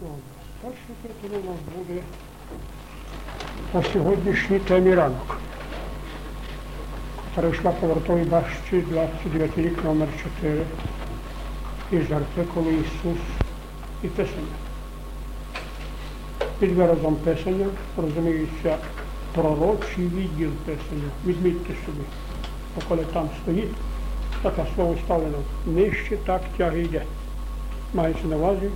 Точно у нас буде по сьогоднішній темі ранок. Перейшла по вартовій башті 29 рік номер 4 із артикулу Ісус і Писання. Під виразом Писання розуміється пророчий відділ Писання. Візьміть собі. Бо коли там стоїть, таке слово ставлено нижче, так тяги йде. Мається на увазі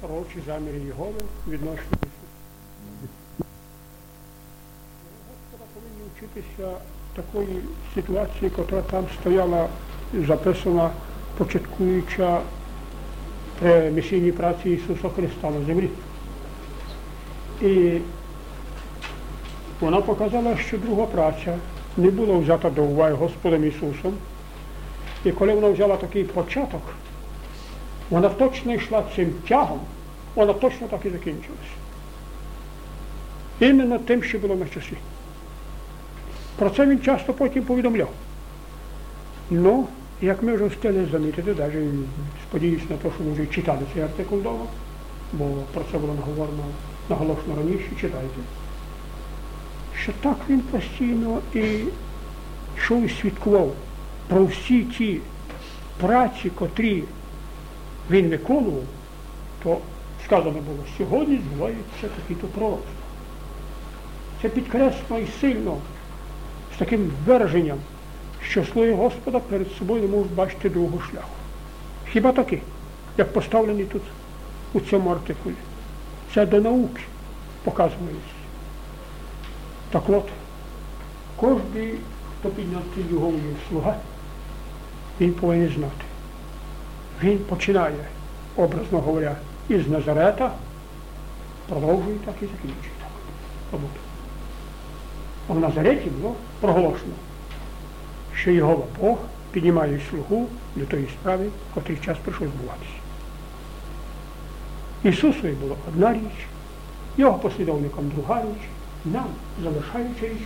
пророчі заміри Єгови відносно. Господа повинні вчитися такої ситуації, яка там стояла, записана, початкуюча при місійній праці Ісуса Христа на землі. І вона показала, що друга праця не була взята до уваги Господом Ісусом. І коли вона взяла такий початок, вона точно йшла цим тягом, вона точно так і закінчилася. Іменно тим, що було на часі. Про це він часто потім повідомляв. Ну, як ми вже встигли замітити, навіть сподіваюся на те, що ви вже читали цей артикул вдома, бо про це було наговорено, наголошено раніше, читайте, що так він постійно і йшов і свідкував про всі ті праці, котрі він виконував, то сказано було, сьогодні збуваються такі-то пророцтва. Це підкреслено і сильно, з таким вираженням, що слуги Господа перед собою не можуть бачити другого шляху. Хіба таки, як поставлений тут у цьому артикулі. Це до науки показується. Так от, кожен, хто підняв його слуга, він повинен знати. Він починає, образно говоря, із Назарета, продовжує так і закінчує так. роботу. А в Назареті було проголошено, що його Бог піднімає слугу до тої справи, котрий час прийшов збуватися. Ісусові була одна річ, його послідовникам друга річ, нам залишаюча річ,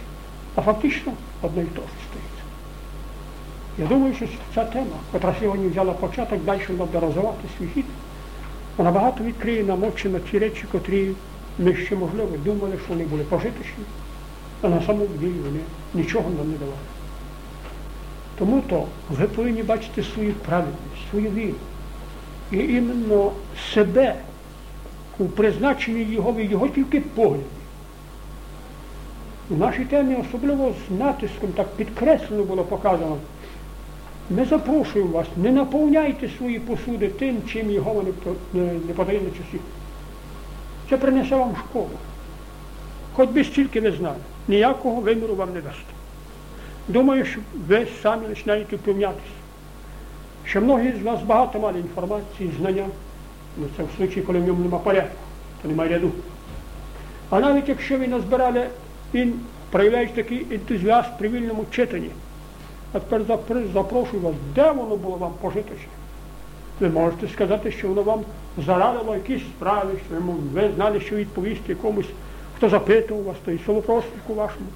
а фактично одне то ж стоїть. Я думаю, що ця тема, яка сьогодні взяла початок, далі буде розвивати свій хід, вона багато відкриє нам очі на ті речі, котрі ми ще, можливо, думали, що вони були пожиточні, а на самому ділі вони нічого нам не давали. Тому то ви повинні бачити свою праведність, свою віру. І іменно себе у призначенні його і його тільки погляді. У нашій темі особливо з натиском так підкреслено було показано. Ми запрошуємо вас, не наповняйте свої посуди тим, чим його не, не, подає на часі. Це принесе вам школу. Хоч би стільки не знали, ніякого виміру вам не дасть. Думаю, що ви самі починаєте впевнятися, що многі з вас багато мали інформації, знання, але це в случаї, коли в ньому немає порядку, то немає ряду. А навіть якщо ви назбирали, він проявляє такий ентузіазм при вільному читанні. А тепер запрошую вас, де воно було вам пожиточне. Ви можете сказати, що воно вам зарадило якісь справи, що ви знали, що відповісти якомусь, хто запитував вас, то і солопроснику вашому,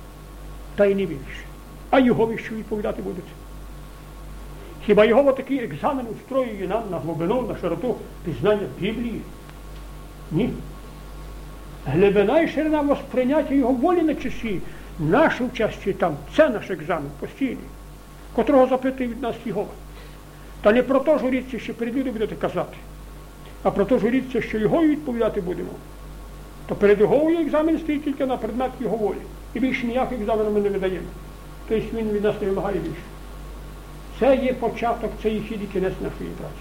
та й не більше. А його ви що відповідати будете? Хіба його такий екзамен устроює нам на глибину, на широту пізнання Біблії? Ні. Глибина і ширина восприйняття його волі на часі, наше участі там, це наш екзамен постійний котрого запитує від нас його. Та не про те журіться, що перед людьми будете казати, а про те журіться, що його відповідати будемо. То перед його екзамен стоїть тільки на предмет його волі. І більше ніяких екзаменів ми не видаємо. Тобто він від нас не вимагає більше. Це є початок, це є хід і кінець нашої праці.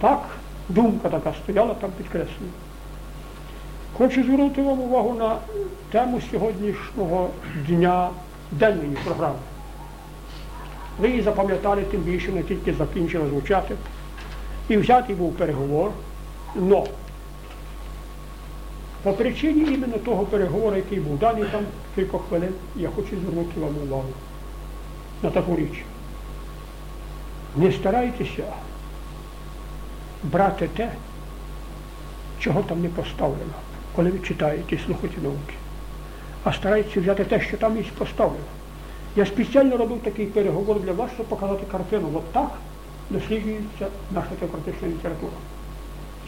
Так, думка така стояла там підкреслена. Хочу звернути вам увагу на тему сьогоднішнього дня денної програми. Ви її запам'ятали, тим більше не тільки закінчила звучати. І взятий був переговор. Но по причині іменно того переговору, який був даний там кілька хвилин, я хочу звернути вам увагу на таку річ. Не старайтеся брати те, чого там не поставлено, коли ви читаєте і слухаєте науки. А старайтеся взяти те, що там є поставлено. Я спеціально робив такий переговор для вас, щоб показати картину. От так досліджується наша теократична література.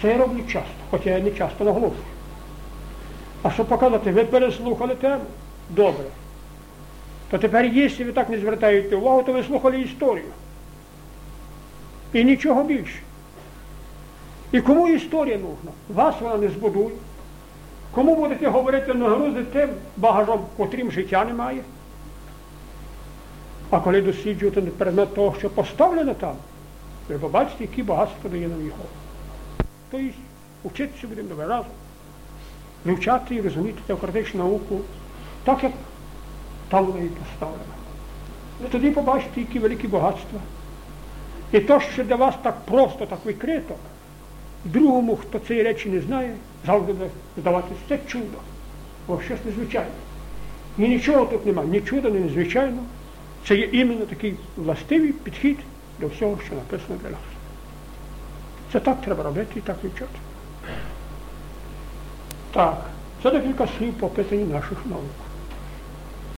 Це я роблю часто, хоча я не часто наголошую. А щоб показати, ви переслухали тему? Добре. То тепер, якщо ви так не звертаєте увагу, то ви слухали історію. І нічого більше. І кому історія нужна? Вас вона не збудує. Кому будете говорити нагрузи тим багажом, котрим життя немає? А коли досліджуєте предмет того, що поставлено там, ви побачите, які багатства дає нам його. Тобто вчитися будемо добре разом, вивчати і розуміти теократичну науку так, як там вона і поставлена. І тоді побачите, які великі багатства. І то, що для вас так просто, так викрито, другому, хто цієї речі не знає, завжди буде здаватися це чудо. О, щось незвичайне. І нічого тут немає, ні чуда, ні незвичайного. Це є іменно такий властивий підхід до всього, що написано для нас. Це так треба робити і так вивчати. Так, це декілька слів по питанню наших наук.